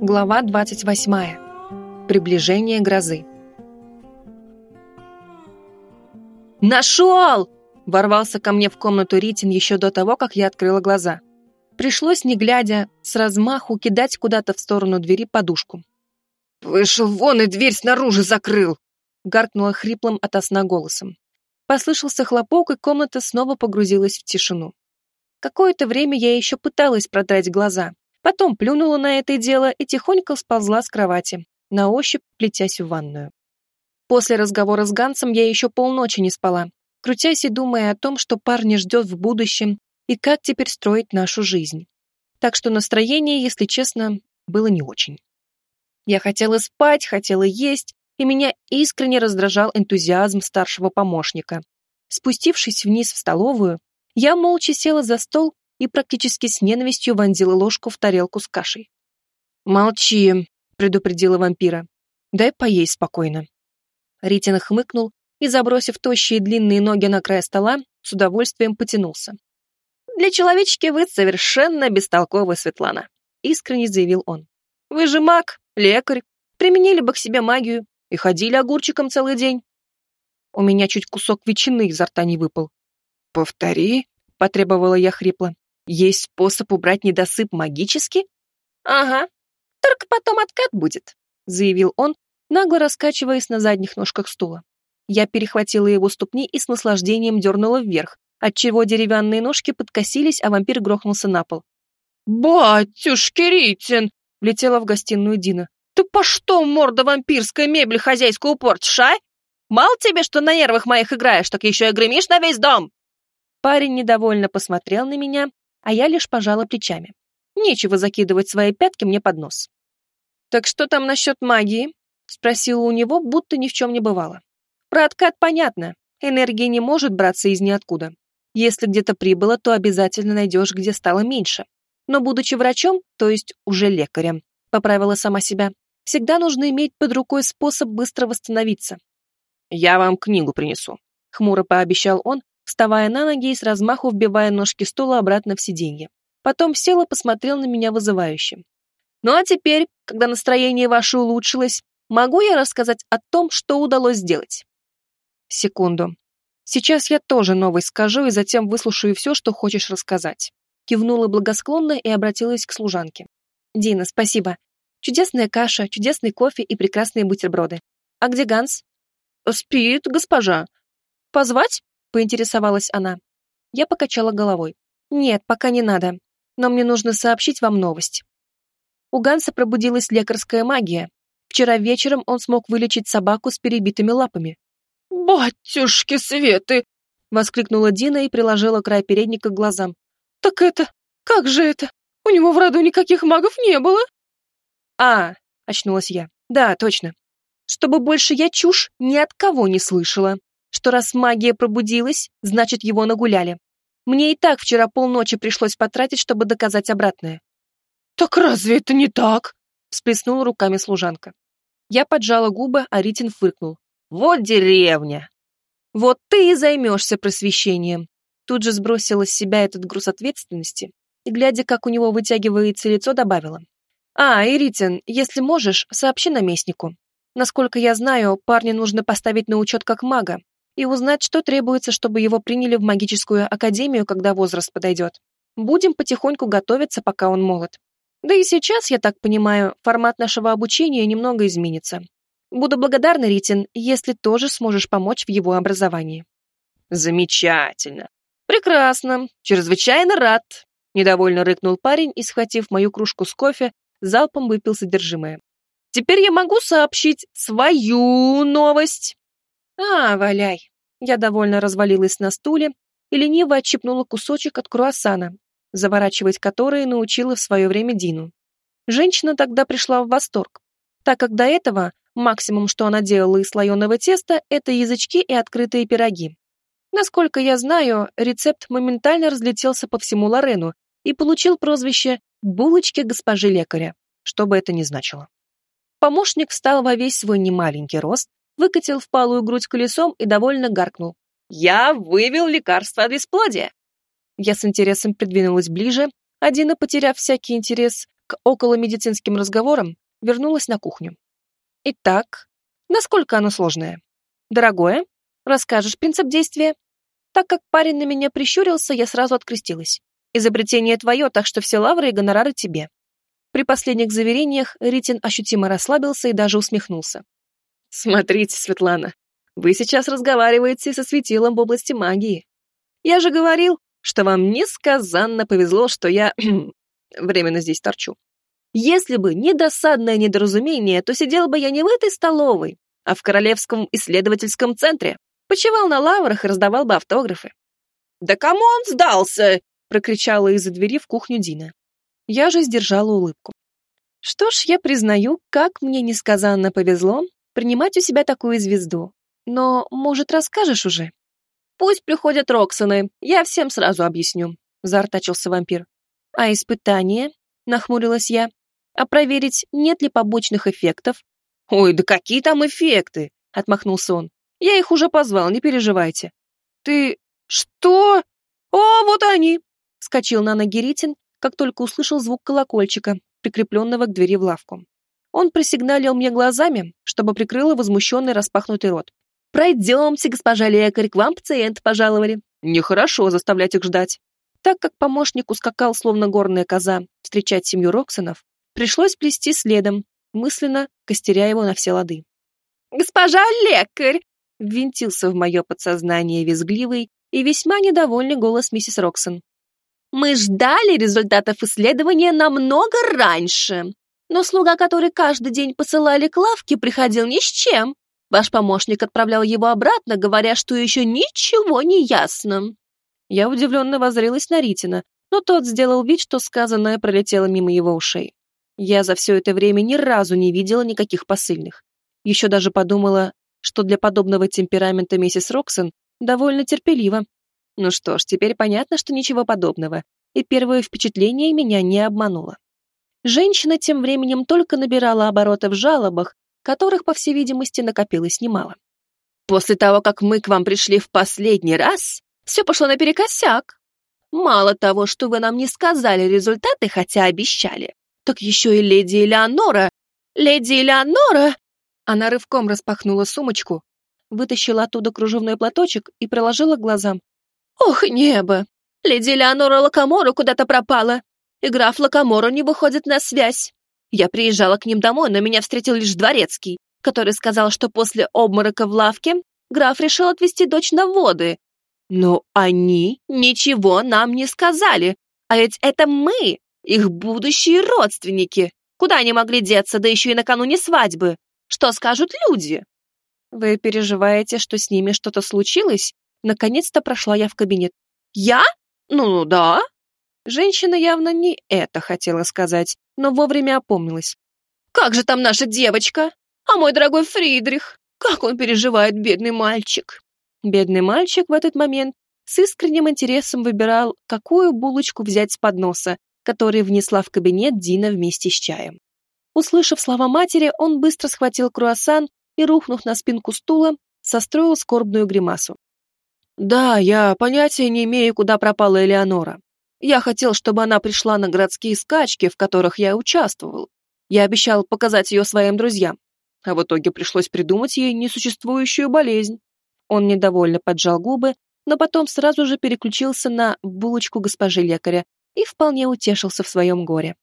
Глава 28. Приближение грозы. «Нашел!» – ворвался ко мне в комнату Ритин еще до того, как я открыла глаза. Пришлось, не глядя, с размаху кидать куда-то в сторону двери подушку. «Вышел вон и дверь снаружи закрыл!» – гаркнула хриплым сна голосом. Послышался хлопок, и комната снова погрузилась в тишину. Какое-то время я еще пыталась продрать глаза, Потом плюнула на это дело и тихонько сползла с кровати, на ощупь плетясь в ванную. После разговора с Гансом я еще полночи не спала, крутясь и думая о том, что парня ждет в будущем и как теперь строить нашу жизнь. Так что настроение, если честно, было не очень. Я хотела спать, хотела есть, и меня искренне раздражал энтузиазм старшего помощника. Спустившись вниз в столовую, я молча села за стол и практически с ненавистью вонзила ложку в тарелку с кашей. «Молчи», — предупредила вампира. «Дай поесть спокойно». Ритин хмыкнул и, забросив тощие длинные ноги на край стола, с удовольствием потянулся. «Для человечки вы совершенно бестолковы, Светлана», — искренне заявил он. «Вы же маг, лекарь, применили бы к себе магию и ходили огурчиком целый день». У меня чуть кусок ветчины изо рта не выпал. «Повтори», — потребовала я хрипло. Есть способ убрать недосып магически? Ага. Только потом откат будет, заявил он, нагло раскачиваясь на задних ножках стула. Я перехватила его ступни и с наслаждением дернула вверх, отчего деревянные ножки подкосились, а вампир грохнулся на пол. «Батюшки Ритин!» — влетела в гостиную Дина. «Ты по что, морда вампирская мебель хозяйскую портишь, а? Мало тебе, что на нервах моих играешь, так еще и гремишь на весь дом!» Парень недовольно посмотрел на меня, а я лишь пожала плечами. Нечего закидывать свои пятки мне под нос. «Так что там насчет магии?» — спросила у него, будто ни в чем не бывало. «Про откат понятно. Энергия не может браться из ниоткуда. Если где-то прибыло, то обязательно найдешь, где стало меньше. Но будучи врачом, то есть уже лекарем, поправила сама себя, всегда нужно иметь под рукой способ быстро восстановиться. «Я вам книгу принесу», — хмуро пообещал он, вставая на ноги и с размаху вбивая ножки стула обратно в сиденье. Потом сел и посмотрел на меня вызывающе. «Ну а теперь, когда настроение ваше улучшилось, могу я рассказать о том, что удалось сделать?» «Секунду. Сейчас я тоже новый скажу и затем выслушаю все, что хочешь рассказать». Кивнула благосклонно и обратилась к служанке. «Дина, спасибо. Чудесная каша, чудесный кофе и прекрасные бутерброды. А где Ганс?» «Спит, госпожа. Позвать?» Поинтересовалась она. Я покачала головой. Нет, пока не надо. Но мне нужно сообщить вам новость. У Ганса пробудилась лекарская магия. Вчера вечером он смог вылечить собаку с перебитыми лапами. «Батюшки Светы!» — воскликнула Дина и приложила край передника к глазам. «Так это... Как же это? У него в роду никаких магов не было!» «А!» — очнулась я. «Да, точно. Чтобы больше я чушь ни от кого не слышала что раз магия пробудилась, значит его нагуляли. Мне и так вчера полночи пришлось потратить, чтобы доказать обратное. «Так разве это не так?» — всплеснула руками служанка. Я поджала губы, а Ритин фыркнул. «Вот деревня!» «Вот ты и займешься просвещением!» Тут же сбросила с себя этот груз ответственности и, глядя, как у него вытягивается лицо, добавила. «А, и Ритин, если можешь, сообщи наместнику. Насколько я знаю, парня нужно поставить на учет как мага, и узнать, что требуется, чтобы его приняли в магическую академию, когда возраст подойдет. Будем потихоньку готовиться, пока он молод. Да и сейчас, я так понимаю, формат нашего обучения немного изменится. Буду благодарна, Ритин, если тоже сможешь помочь в его образовании. Замечательно. Прекрасно. Чрезвычайно рад. Недовольно рыкнул парень и, схватив мою кружку с кофе, залпом выпил содержимое. Теперь я могу сообщить свою новость. «А, валяй!» Я довольно развалилась на стуле и лениво отщипнула кусочек от круассана, заворачивать который научила в свое время Дину. Женщина тогда пришла в восторг, так как до этого максимум, что она делала из слоеного теста, это язычки и открытые пироги. Насколько я знаю, рецепт моментально разлетелся по всему Лорену и получил прозвище «булочки госпожи лекаря», что бы это ни значило. Помощник встал во весь свой немаленький рост, выкатил впалую грудь колесом и довольно гаркнул. «Я вывел лекарство от бесплодия!» Я с интересом придвинулась ближе, а Дина, потеряв всякий интерес, к околомедицинским разговорам, вернулась на кухню. Итак, насколько оно сложное? Дорогое, расскажешь принцип действия? Так как парень на меня прищурился, я сразу открестилась. Изобретение твое, так что все лавры и гонорары тебе. При последних заверениях Ритин ощутимо расслабился и даже усмехнулся. Смотрите, Светлана, вы сейчас разговариваете со светилом в области магии. Я же говорил, что вам несказанно повезло, что я временно здесь торчу. Если бы не досадное недоразумение, то сидел бы я не в этой столовой, а в Королевском исследовательском центре. Почивал на лаврах и раздавал бы автографы. «Да кому он сдался?» — прокричала из-за двери в кухню Дина. Я же сдержала улыбку. Что ж, я признаю, как мне несказанно повезло принимать у себя такую звезду. Но, может, расскажешь уже? Пусть приходят Роксоны, я всем сразу объясню, заортачился вампир. А испытания? Нахмурилась я. А проверить, нет ли побочных эффектов? Ой, да какие там эффекты? Отмахнулся он. Я их уже позвал, не переживайте. Ты... что? О, вот они! Вскочил на ноги Ритин, как только услышал звук колокольчика, прикрепленного к двери в лавку. Он просигналил мне глазами, чтобы прикрыла возмущенный распахнутый рот. «Пройдемте, госпожа лекарь, к вам пациент пожаловали». Нехорошо заставлять их ждать. Так как помощник ускакал, словно горная коза, встречать семью Роксонов, пришлось плести следом, мысленно костеря его на все лады. «Госпожа лекарь!» ввинтился в мое подсознание визгливый и весьма недовольный голос миссис Роксон. «Мы ждали результатов исследования намного раньше, но слуга, который каждый день посылали к лавке, приходил ни с чем. Ваш помощник отправлял его обратно, говоря, что еще ничего не ясно». Я удивленно воззрелась на Ритина, но тот сделал вид, что сказанное пролетело мимо его ушей. Я за все это время ни разу не видела никаких посыльных. Еще даже подумала, что для подобного темперамента миссис Роксон довольно терпеливо. Ну что ж, теперь понятно, что ничего подобного, и первое впечатление меня не обмануло. Женщина тем временем только набирала обороты в жалобах, которых, по всей видимости, накопилось немало. После того, как мы к вам пришли в последний раз, все пошло наперекосяк. Мало того, что вы нам не сказали результаты, хотя обещали, так еще и леди Элеонора... Леди Элеонора... Она рывком распахнула сумочку, вытащила оттуда кружевной платочек и приложила к глазам. «Ох, небо! Леди Элеонора Лакамора куда-то пропала, и граф Лакамора не выходит на связь. Я приезжала к ним домой, но меня встретил лишь дворецкий, который сказал, что после обморока в лавке граф решил отвезти дочь на воды. Но они ничего нам не сказали, а ведь это мы, их будущие родственники. Куда они могли деться, да еще и накануне свадьбы? Что скажут люди? Вы переживаете, что с ними что-то случилось? Наконец-то прошла я в кабинет. Я? Ну да. Женщина явно не это хотела сказать, но вовремя опомнилась. Как же там наша девочка? А мой дорогой Фридрих? Как он переживает, бедный мальчик? Бедный мальчик в этот момент с искренним интересом выбирал, какую булочку взять с подноса, который внесла в кабинет Дина вместе с чаем. Услышав слова матери, он быстро схватил круассан и, рухнув на спинку стула, состроил скорбную гримасу. «Да, я понятия не имею, куда пропала Элеонора. Я хотел, чтобы она пришла на городские скачки, в которых я участвовал. Я обещал показать ее своим друзьям, а в итоге пришлось придумать ей несуществующую болезнь». Он недовольно поджал губы, но потом сразу же переключился на булочку госпожи лекаря и вполне утешился в своем горе.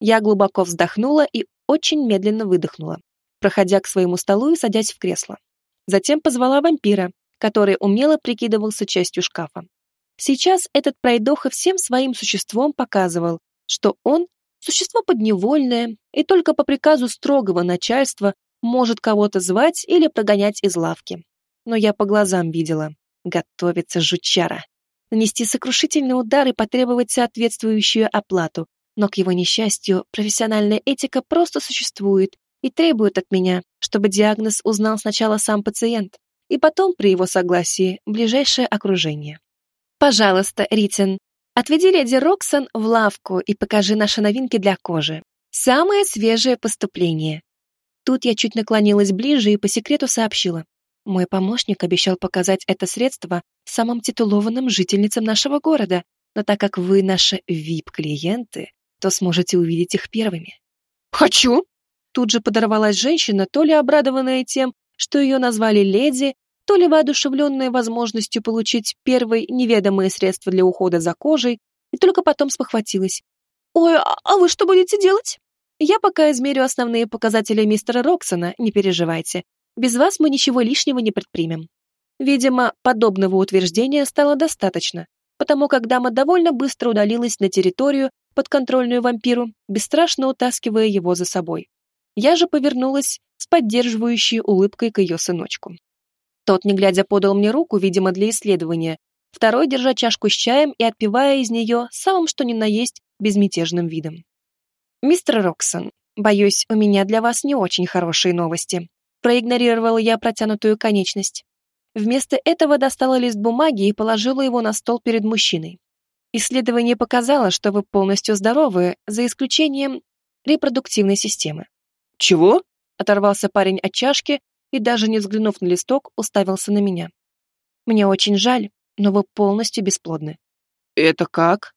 Я глубоко вздохнула и очень медленно выдохнула, проходя к своему столу и садясь в кресло. Затем позвала вампира, который умело прикидывался частью шкафа. Сейчас этот пройдоха всем своим существом показывал, что он – существо подневольное и только по приказу строгого начальства может кого-то звать или прогонять из лавки. Но я по глазам видела. Готовится жучара. Нанести сокрушительный удар и потребовать соответствующую оплату, но, к его несчастью, профессиональная этика просто существует и требует от меня, чтобы диагноз узнал сначала сам пациент, и потом, при его согласии, ближайшее окружение. Пожалуйста, Ритин, отведи леди Роксон в лавку и покажи наши новинки для кожи. Самое свежее поступление. Тут я чуть наклонилась ближе и по секрету сообщила. Мой помощник обещал показать это средство самым титулованным жительницам нашего города, но так как вы наши VIP-клиенты, то сможете увидеть их первыми. «Хочу!» Тут же подорвалась женщина, то ли обрадованная тем, что ее назвали леди, то ли воодушевленная возможностью получить первые неведомые средства для ухода за кожей, и только потом спохватилась. «Ой, а, а вы что будете делать?» «Я пока измерю основные показатели мистера Роксона, не переживайте. Без вас мы ничего лишнего не предпримем». Видимо, подобного утверждения стало достаточно, потому как дама довольно быстро удалилась на территорию, подконтрольную вампиру, бесстрашно утаскивая его за собой. Я же повернулась с поддерживающей улыбкой к ее сыночку. Тот, не глядя, подал мне руку, видимо, для исследования, второй, держа чашку с чаем и отпивая из нее самым что ни на есть безмятежным видом. «Мистер Роксон, боюсь, у меня для вас не очень хорошие новости», проигнорировала я протянутую конечность. Вместо этого достала лист бумаги и положила его на стол перед мужчиной. Исследование показало, что вы полностью здоровы, за исключением репродуктивной системы. «Чего?» — оторвался парень от чашки и, даже не взглянув на листок, уставился на меня. «Мне очень жаль, но вы полностью бесплодны». «Это как?»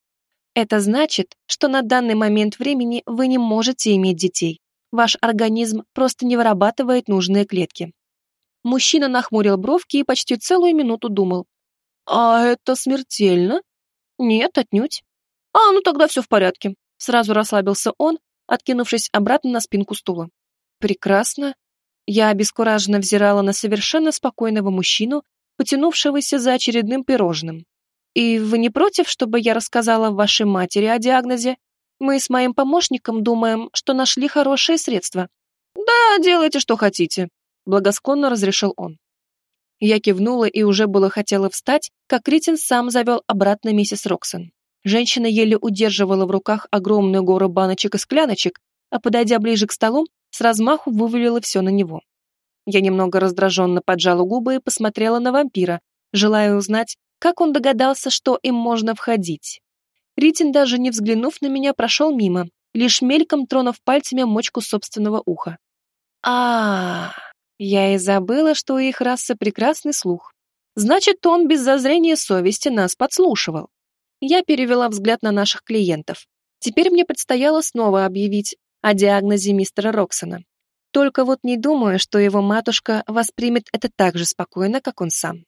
«Это значит, что на данный момент времени вы не можете иметь детей. Ваш организм просто не вырабатывает нужные клетки. Мужчина нахмурил бровки и почти целую минуту думал. «А это смертельно?» «Нет, отнюдь». «А, ну тогда все в порядке». Сразу расслабился он, откинувшись обратно на спинку стула. «Прекрасно». Я обескураженно взирала на совершенно спокойного мужчину, потянувшегося за очередным пирожным. «И вы не против, чтобы я рассказала вашей матери о диагнозе? Мы с моим помощником думаем, что нашли хорошее средство». «Да, делайте, что хотите», благосклонно разрешил он. Я кивнула и уже было хотела встать, как Ритин сам завел обратно миссис Роксон. Женщина еле удерживала в руках огромную гору баночек и скляночек, а подойдя ближе к столу, с размаху вывалила все на него. Я немного раздраженно поджала губы и посмотрела на вампира, желая узнать, как он догадался, что им можно входить. Ритин, даже не взглянув на меня, прошел мимо, лишь мельком тронув пальцами мочку собственного уха. а, я и забыла, что у их расы прекрасный слух. Значит, он без зазрения совести нас подслушивал. Я перевела взгляд на наших клиентов. Теперь мне предстояло снова объявить о диагнозе мистера Роксона. Только вот не думаю, что его матушка воспримет это так же спокойно, как он сам.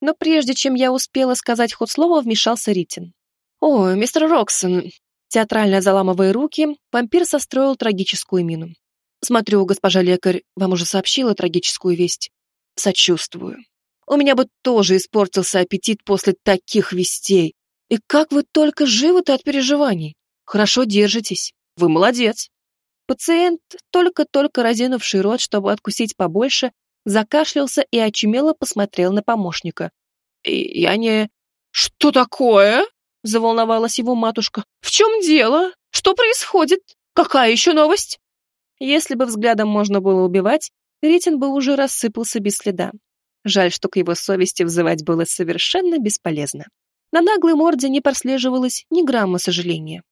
Но прежде чем я успела сказать хоть слово, вмешался Ритин. «О, мистер Роксон!» Театрально заламывая руки, вампир состроил трагическую мину. Смотрю, госпожа лекарь вам уже сообщила трагическую весть. Сочувствую. У меня бы тоже испортился аппетит после таких вестей. И как вы только живы-то от переживаний. Хорошо держитесь. Вы молодец. Пациент, только-только разинувший рот, чтобы откусить побольше, закашлялся и очумело посмотрел на помощника. Я не... «Что такое?» — заволновалась его матушка. «В чем дело? Что происходит? Какая еще новость?» Если бы взглядом можно было убивать, Ритин бы уже рассыпался без следа. Жаль, что к его совести взывать было совершенно бесполезно. На наглой морде не прослеживалось ни грамма сожаления.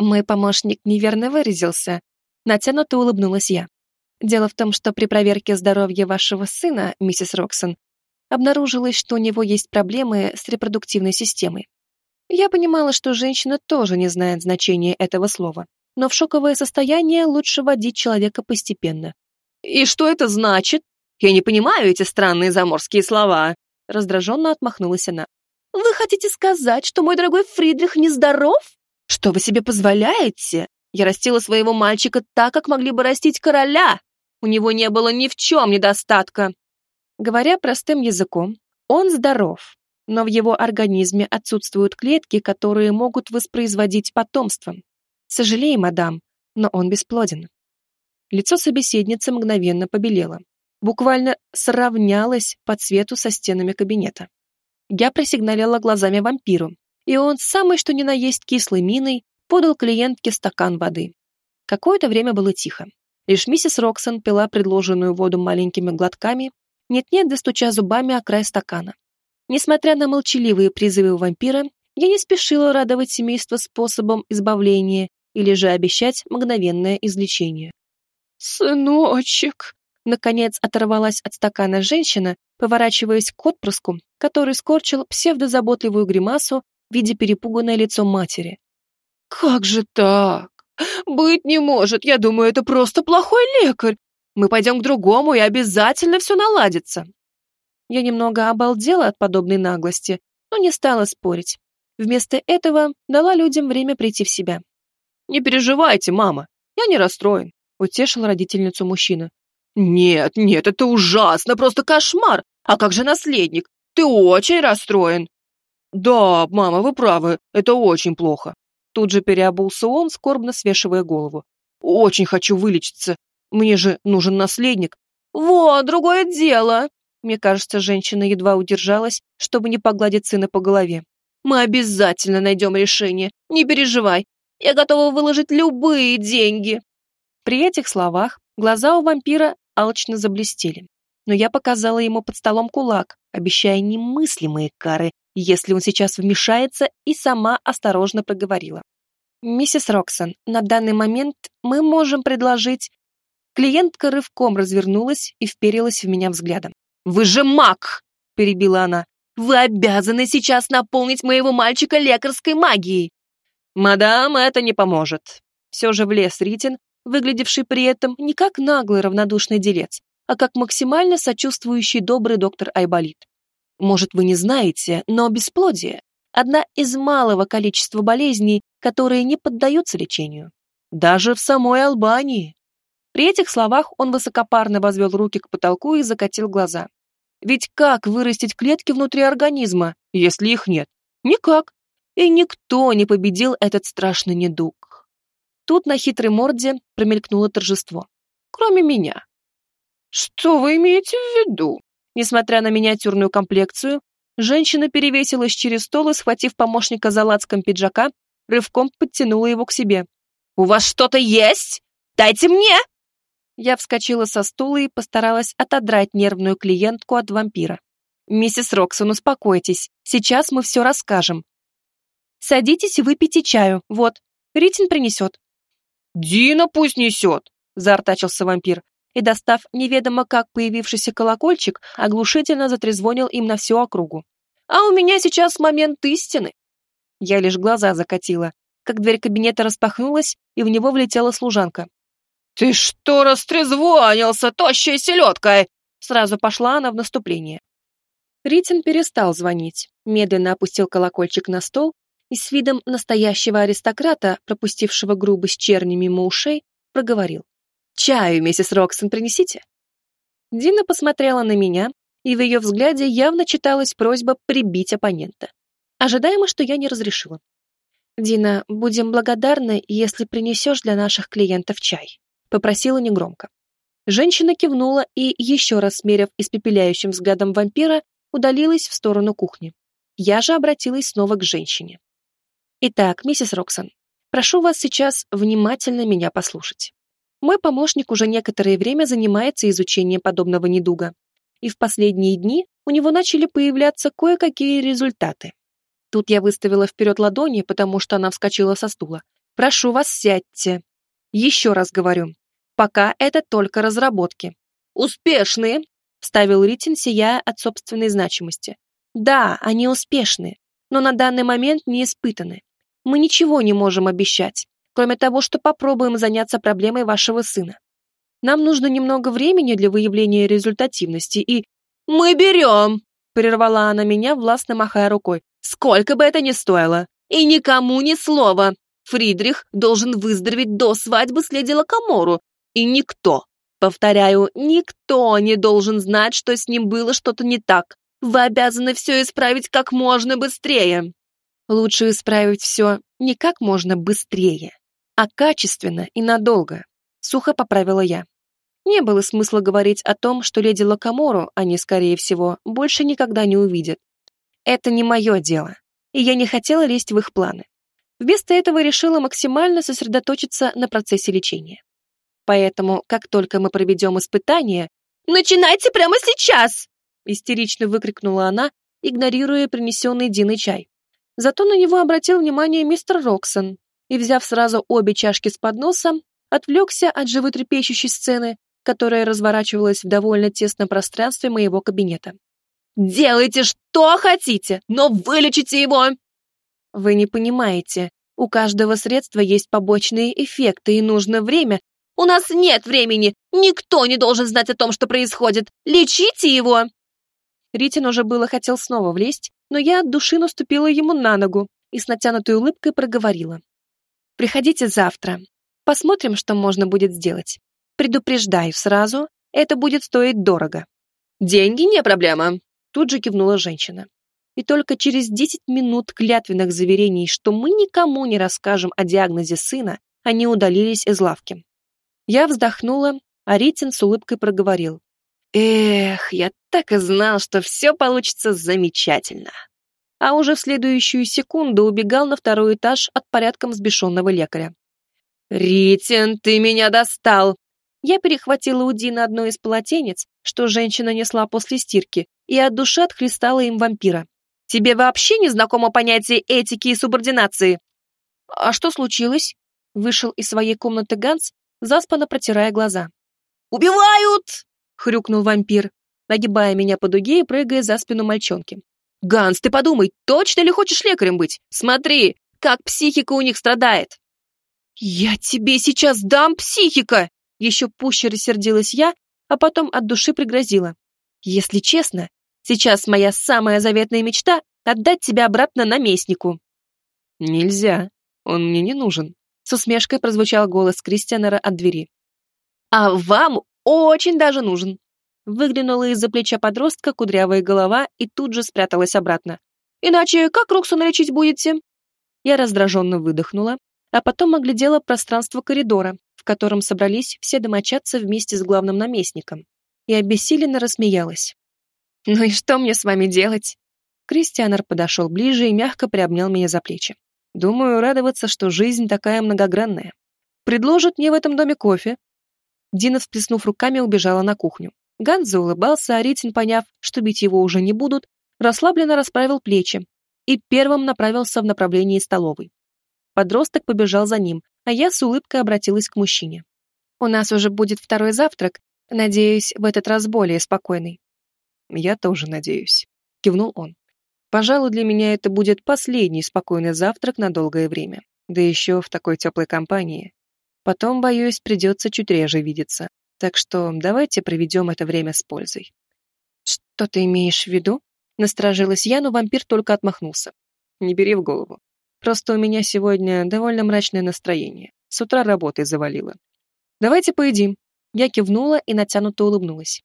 Мой помощник неверно выразился. Натянуто улыбнулась я. Дело в том, что при проверке здоровья вашего сына, миссис Роксон, обнаружилось, что у него есть проблемы с репродуктивной системой. Я понимала, что женщина тоже не знает значения этого слова но в шоковое состояние лучше вводить человека постепенно. «И что это значит? Я не понимаю эти странные заморские слова!» Раздраженно отмахнулась она. «Вы хотите сказать, что мой дорогой Фридрих нездоров? Что вы себе позволяете? Я растила своего мальчика так, как могли бы растить короля. У него не было ни в чем недостатка». Говоря простым языком, он здоров, но в его организме отсутствуют клетки, которые могут воспроизводить потомство. Сожалею, мадам, но он бесплоден. Лицо собеседницы мгновенно побелело. Буквально сравнялось по цвету со стенами кабинета. Я просигналила глазами вампиру, и он, самый что ни на есть кислой миной, подал клиентке стакан воды. Какое-то время было тихо. Лишь миссис Роксон пила предложенную воду маленькими глотками, нет-нет, достуча зубами о край стакана. Несмотря на молчаливые призывы вампира, я не спешила радовать семейство способом избавления или же обещать мгновенное излечение. «Сыночек!» Наконец оторвалась от стакана женщина, поворачиваясь к отпрыску, который скорчил псевдозаботливую гримасу, видя перепуганное лицо матери. «Как же так? Быть не может. Я думаю, это просто плохой лекарь. Мы пойдем к другому, и обязательно все наладится». Я немного обалдела от подобной наглости, но не стала спорить. Вместо этого дала людям время прийти в себя. «Не переживайте, мама, я не расстроен», — утешил родительницу мужчина. «Нет, нет, это ужасно, просто кошмар! А как же наследник? Ты очень расстроен!» «Да, мама, вы правы, это очень плохо». Тут же переобулся он, скорбно свешивая голову. «Очень хочу вылечиться. Мне же нужен наследник». «Вот, другое дело!» Мне кажется, женщина едва удержалась, чтобы не погладить сына по голове. Мы обязательно найдем решение. Не переживай. Я готова выложить любые деньги. При этих словах глаза у вампира алчно заблестели. Но я показала ему под столом кулак, обещая немыслимые кары, если он сейчас вмешается, и сама осторожно проговорила. «Миссис Роксон, на данный момент мы можем предложить...» Клиентка рывком развернулась и вперилась в меня взглядом. «Вы же маг!» – перебила она. Вы обязаны сейчас наполнить моего мальчика лекарской магией. Мадам, это не поможет. Все же влез Ритин, выглядевший при этом не как наглый равнодушный делец, а как максимально сочувствующий добрый доктор Айболит. Может, вы не знаете, но бесплодие – одна из малого количества болезней, которые не поддаются лечению. Даже в самой Албании. При этих словах он высокопарно возвел руки к потолку и закатил глаза. Ведь как вырастить клетки внутри организма, если их нет? Никак. И никто не победил этот страшный недуг. Тут на хитрой морде промелькнуло торжество. Кроме меня. Что вы имеете в виду? Несмотря на миниатюрную комплекцию, женщина перевесилась через стол и, схватив помощника за лацком пиджака, рывком подтянула его к себе. «У вас что-то есть? Дайте мне!» Я вскочила со стула и постаралась отодрать нервную клиентку от вампира. «Миссис Роксон, успокойтесь. Сейчас мы все расскажем. Садитесь и выпейте чаю. Вот, Ритин принесет». «Дина пусть несет!» – заортачился вампир и, достав неведомо как появившийся колокольчик, оглушительно затрезвонил им на всю округу. «А у меня сейчас момент истины!» Я лишь глаза закатила, как дверь кабинета распахнулась, и в него влетела служанка. «Ты что растрезвонился, тощей селедкой?» Сразу пошла она в наступление. Ритин перестал звонить, медленно опустил колокольчик на стол и с видом настоящего аристократа, пропустившего грубость черни мимо ушей, проговорил. «Чаю, миссис Роксон, принесите?» Дина посмотрела на меня, и в ее взгляде явно читалась просьба прибить оппонента. Ожидаемо, что я не разрешила. «Дина, будем благодарны, если принесешь для наших клиентов чай» попросила негромко. Женщина кивнула и, еще раз смерив испепеляющим взглядом вампира, удалилась в сторону кухни. Я же обратилась снова к женщине. «Итак, миссис Роксон, прошу вас сейчас внимательно меня послушать. Мой помощник уже некоторое время занимается изучением подобного недуга, и в последние дни у него начали появляться кое-какие результаты. Тут я выставила вперед ладони, потому что она вскочила со стула. «Прошу вас, сядьте. Еще раз говорю, пока это только разработки. Успешные, вставил Ритин, сияя от собственной значимости. Да, они успешны, но на данный момент не испытаны. Мы ничего не можем обещать, кроме того, что попробуем заняться проблемой вашего сына. Нам нужно немного времени для выявления результативности и... «Мы берем!» — прервала она меня, властно махая рукой. «Сколько бы это ни стоило! И никому ни слова! Фридрих должен выздороветь до свадьбы с леди Лакомору, и никто, повторяю, никто не должен знать, что с ним было что-то не так. Вы обязаны все исправить как можно быстрее. Лучше исправить все не как можно быстрее, а качественно и надолго, сухо поправила я. Не было смысла говорить о том, что леди Лакомору они, скорее всего, больше никогда не увидят. Это не мое дело, и я не хотела лезть в их планы. Вместо этого решила максимально сосредоточиться на процессе лечения. Поэтому, как только мы проведем испытание... «Начинайте прямо сейчас!» истерично выкрикнула она, игнорируя принесенный Диной чай. Зато на него обратил внимание мистер Роксон и, взяв сразу обе чашки с подноса, отвлекся от животрепещущей сцены, которая разворачивалась в довольно тесном пространстве моего кабинета. «Делайте что хотите, но вылечите его!» Вы не понимаете. У каждого средства есть побочные эффекты, и нужно время. У нас нет времени! Никто не должен знать о том, что происходит! Лечите его!» Ритин уже было хотел снова влезть, но я от души наступила ему на ногу и с натянутой улыбкой проговорила. «Приходите завтра. Посмотрим, что можно будет сделать. Предупреждаю сразу, это будет стоить дорого». «Деньги не проблема», — тут же кивнула женщина и только через 10 минут клятвенных заверений, что мы никому не расскажем о диагнозе сына, они удалились из лавки. Я вздохнула, а Ритин с улыбкой проговорил. «Эх, я так и знал, что все получится замечательно!» А уже в следующую секунду убегал на второй этаж от порядком сбешенного лекаря. «Ритин, ты меня достал!» Я перехватила у Дина одно из полотенец, что женщина несла после стирки, и от души отхлестала им вампира. Тебе вообще не знакомо понятие этики и субординации?» «А что случилось?» Вышел из своей комнаты Ганс, заспанно протирая глаза. «Убивают!» — хрюкнул вампир, нагибая меня по дуге и прыгая за спину мальчонки. «Ганс, ты подумай, точно ли хочешь лекарем быть? Смотри, как психика у них страдает!» «Я тебе сейчас дам психика!» Еще пуще рассердилась я, а потом от души пригрозила. «Если честно, Сейчас моя самая заветная мечта — отдать тебя обратно наместнику». «Нельзя, он мне не нужен», — с усмешкой прозвучал голос Кристианера от двери. «А вам очень даже нужен». Выглянула из-за плеча подростка кудрявая голова и тут же спряталась обратно. «Иначе как Роксу налечить будете?» Я раздраженно выдохнула, а потом оглядела пространство коридора, в котором собрались все домочадцы вместе с главным наместником, и обессиленно рассмеялась. «Ну и что мне с вами делать?» Кристианер подошел ближе и мягко приобнял меня за плечи. «Думаю, радоваться, что жизнь такая многогранная. Предложат мне в этом доме кофе?» Дина, всплеснув руками, убежала на кухню. Ганс заулыбался, а Ритин, поняв, что бить его уже не будут, расслабленно расправил плечи и первым направился в направлении столовой. Подросток побежал за ним, а я с улыбкой обратилась к мужчине. «У нас уже будет второй завтрак, надеюсь, в этот раз более спокойный. «Я тоже надеюсь», — кивнул он. «Пожалуй, для меня это будет последний спокойный завтрак на долгое время, да еще в такой теплой компании. Потом, боюсь, придется чуть реже видеться, так что давайте проведем это время с пользой». «Что ты имеешь в виду?» Насторожилась я, но вампир только отмахнулся. «Не бери в голову. Просто у меня сегодня довольно мрачное настроение. С утра работой завалило. Давайте поедим». Я кивнула и натянуто улыбнулась.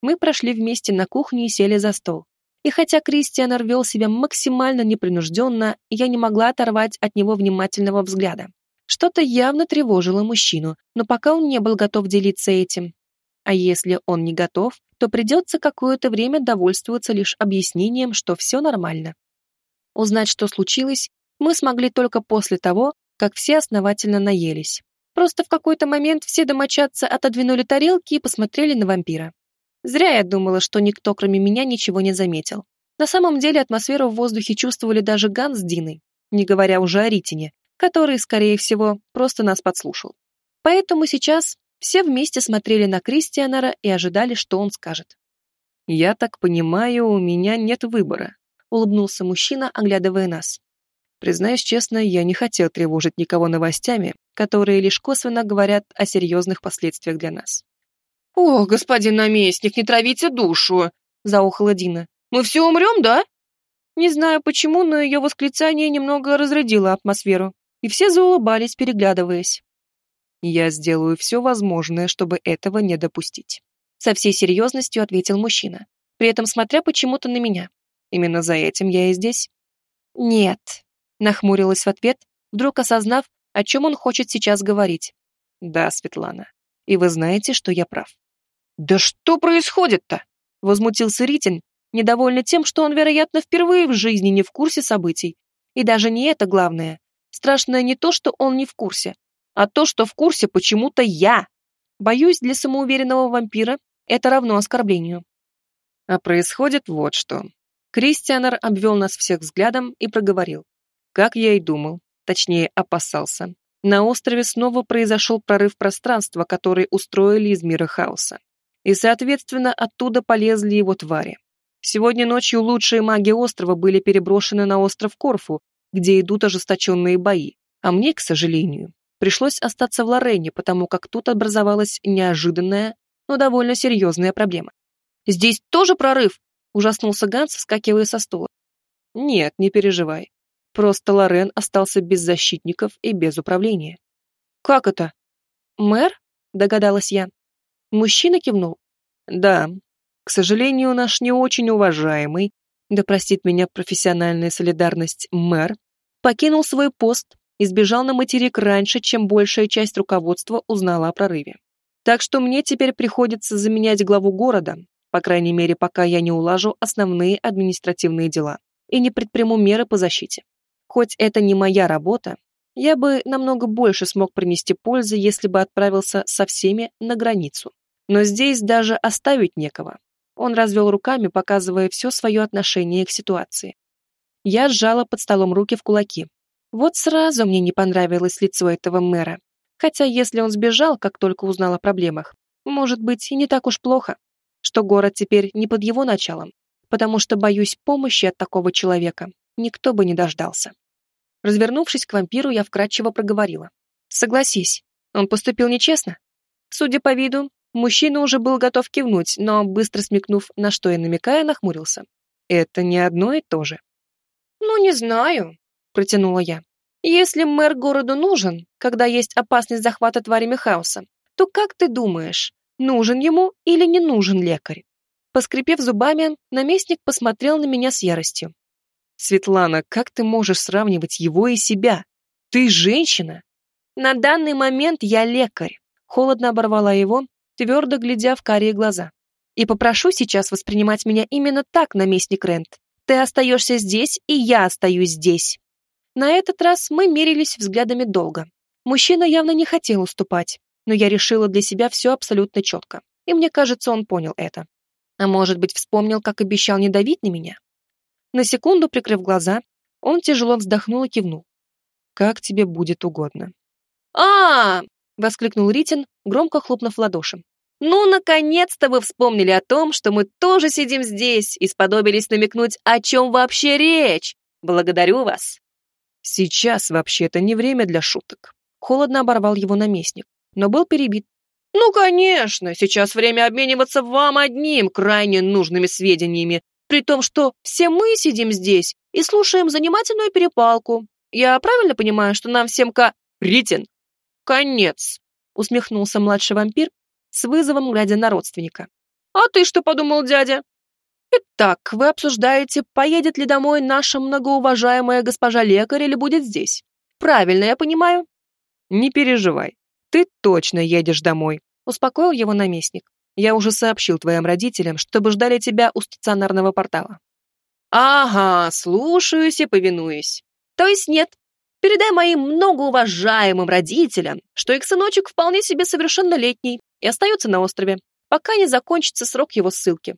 Мы прошли вместе на кухню и сели за стол. И хотя Кристиан вел себя максимально непринужденно, я не могла оторвать от него внимательного взгляда. Что-то явно тревожило мужчину, но пока он не был готов делиться этим. А если он не готов, то придется какое-то время довольствоваться лишь объяснением, что все нормально. Узнать, что случилось, мы смогли только после того, как все основательно наелись. Просто в какой-то момент все домочадцы отодвинули тарелки и посмотрели на вампира. Зря я думала, что никто, кроме меня, ничего не заметил. На самом деле атмосферу в воздухе чувствовали даже Ган с Диной, не говоря уже о Ритине, который, скорее всего, просто нас подслушал. Поэтому сейчас все вместе смотрели на Кристианера и ожидали, что он скажет. «Я так понимаю, у меня нет выбора», — улыбнулся мужчина, оглядывая нас. Признаюсь честно, я не хотел тревожить никого новостями, которые лишь косвенно говорят о серьезных последствиях для нас. «О, господин наместник, не травите душу!» — заухала Дина. «Мы все умрем, да?» Не знаю почему, но ее восклицание немного разрядило атмосферу, и все заулыбались, переглядываясь. «Я сделаю все возможное, чтобы этого не допустить», — со всей серьезностью ответил мужчина, при этом смотря почему-то на меня. «Именно за этим я и здесь». «Нет», — нахмурилась в ответ, вдруг осознав, о чем он хочет сейчас говорить. «Да, Светлана, и вы знаете, что я прав. «Да что происходит-то?» — возмутился Ритин, недовольный тем, что он, вероятно, впервые в жизни не в курсе событий. И даже не это главное. Страшное не то, что он не в курсе, а то, что в курсе почему-то я. Боюсь, для самоуверенного вампира это равно оскорблению. А происходит вот что. Кристианер обвел нас всех взглядом и проговорил. Как я и думал, точнее опасался, на острове снова произошел прорыв пространства, который устроили из мира хаоса и, соответственно, оттуда полезли его твари. Сегодня ночью лучшие маги острова были переброшены на остров Корфу, где идут ожесточенные бои, А мне, к сожалению, пришлось остаться в Лорене, потому как тут образовалась неожиданная, но довольно серьезная проблема. «Здесь тоже прорыв?» – ужаснулся Ганс, вскакивая со стула. «Нет, не переживай. Просто Лорен остался без защитников и без управления». «Как это?» «Мэр?» – догадалась я. Мужчина кивнул. «Да, к сожалению, наш не очень уважаемый, да простит меня профессиональная солидарность, мэр, покинул свой пост и сбежал на материк раньше, чем большая часть руководства узнала о прорыве. Так что мне теперь приходится заменять главу города, по крайней мере, пока я не улажу основные административные дела и не предприму меры по защите. Хоть это не моя работа, я бы намного больше смог принести пользы, если бы отправился со всеми на границу. Но здесь даже оставить некого. Он развел руками, показывая все свое отношение к ситуации. Я сжала под столом руки в кулаки, вот сразу мне не понравилось лицо этого мэра. Хотя если он сбежал, как только узнал о проблемах, может быть, и не так уж плохо, что город теперь не под его началом, потому что, боюсь, помощи от такого человека никто бы не дождался. Развернувшись к вампиру, я вкратчиво проговорила. «Согласись, он поступил нечестно». Судя по виду, мужчина уже был готов кивнуть, но, быстро смекнув, на что я намекаю, нахмурился. «Это не одно и то же». «Ну, не знаю», протянула я. Если мэр городу нужен, когда есть опасность захвата тварями хаоса, то как ты думаешь, нужен ему или не нужен лекарь? Поскрипев зубами, наместник посмотрел на меня с яростью. Светлана, как ты можешь сравнивать его и себя? Ты женщина. На данный момент я лекарь. Холодно оборвала его, твердо глядя в карие глаза. И попрошу сейчас воспринимать меня именно так, наместник Рент. Ты остаешься здесь, и я остаюсь здесь. На этот раз мы мерились взглядами долго. Мужчина явно не хотел уступать, но я решила для себя все абсолютно четко, и мне кажется, он понял это. А может быть, вспомнил, как обещал не давить на меня? На секунду, прикрыв глаза, он тяжело вздохнул и кивнул. «Как тебе будет угодно». а, -а, -а воскликнул Ритин, громко хлопнув в ладоши. «Ну, наконец-то вы вспомнили о том, что мы тоже сидим здесь и сподобились намекнуть, о чем вообще речь. Благодарю вас!» Сейчас вообще-то не время для шуток. Холодно оборвал его наместник, но был перебит. Ну, конечно, сейчас время обмениваться вам одним крайне нужными сведениями, при том, что все мы сидим здесь и слушаем занимательную перепалку. Я правильно понимаю, что нам всем ка... Ритин! Конец! Усмехнулся младший вампир, с вызовом глядя на родственника. А ты что подумал, дядя? Итак, вы обсуждаете, поедет ли домой наша многоуважаемая госпожа лекарь или будет здесь. Правильно я понимаю? Не переживай. Ты точно едешь домой, успокоил его наместник. Я уже сообщил твоим родителям, чтобы ждали тебя у стационарного портала. Ага, слушаюсь и повинуюсь. То есть нет. Передай моим многоуважаемым родителям, что их сыночек вполне себе совершеннолетний и остается на острове, пока не закончится срок его ссылки.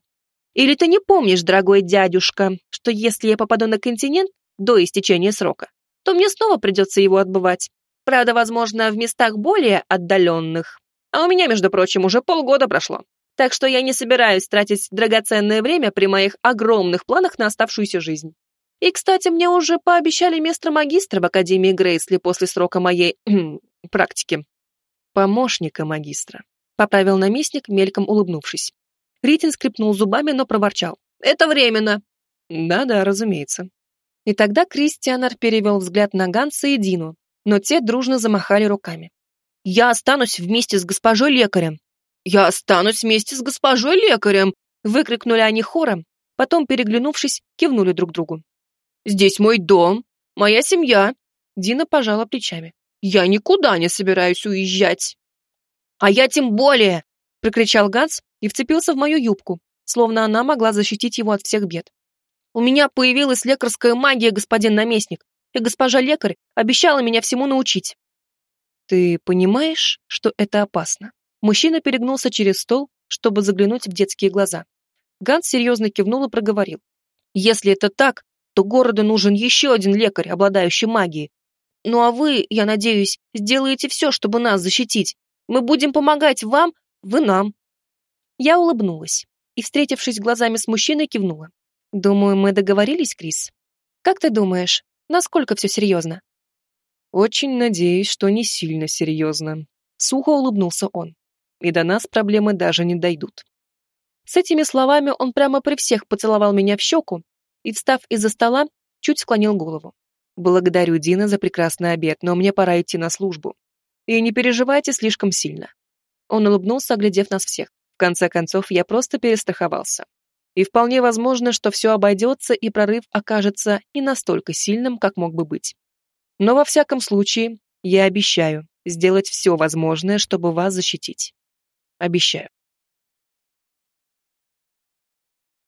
Или ты не помнишь, дорогой дядюшка, что если я попаду на континент до истечения срока, то мне снова придется его отбывать. Правда, возможно, в местах более отдаленных. А у меня, между прочим, уже полгода прошло. Так что я не собираюсь тратить драгоценное время при моих огромных планах на оставшуюся жизнь. И, кстати, мне уже пообещали место магистра в Академии Грейсли после срока моей практики. Помощника магистра. Поправил наместник, мельком улыбнувшись. Ритин скрипнул зубами, но проворчал. «Это временно!» «Да-да, разумеется». И тогда Кристианер перевел взгляд на Ганса и Дину, но те дружно замахали руками. «Я останусь вместе с госпожой лекарем!» «Я останусь вместе с госпожой лекарем!» выкрикнули они хором, потом, переглянувшись, кивнули друг другу. «Здесь мой дом, моя семья!» Дина пожала плечами. «Я никуда не собираюсь уезжать!» «А я тем более!» прокричал Ганс и вцепился в мою юбку, словно она могла защитить его от всех бед. «У меня появилась лекарская магия, господин наместник, и госпожа лекарь обещала меня всему научить». «Ты понимаешь, что это опасно?» Мужчина перегнулся через стол, чтобы заглянуть в детские глаза. Ганс серьезно кивнул и проговорил. «Если это так, то городу нужен еще один лекарь, обладающий магией. Ну а вы, я надеюсь, сделаете все, чтобы нас защитить. Мы будем помогать вам вы нам». Я улыбнулась и, встретившись глазами с мужчиной, кивнула. «Думаю, мы договорились, Крис. Как ты думаешь, насколько все серьезно?» Очень надеюсь, что не сильно серьезно. Сухо улыбнулся он. И до нас проблемы даже не дойдут. С этими словами он прямо при всех поцеловал меня в щеку и, встав из-за стола, чуть склонил голову. «Благодарю, Дина, за прекрасный обед, но мне пора идти на службу. И не переживайте слишком сильно». Он улыбнулся, оглядев нас всех. В конце концов, я просто перестраховался. И вполне возможно, что все обойдется и прорыв окажется не настолько сильным, как мог бы быть. Но во всяком случае, я обещаю сделать все возможное, чтобы вас защитить. Обещаю.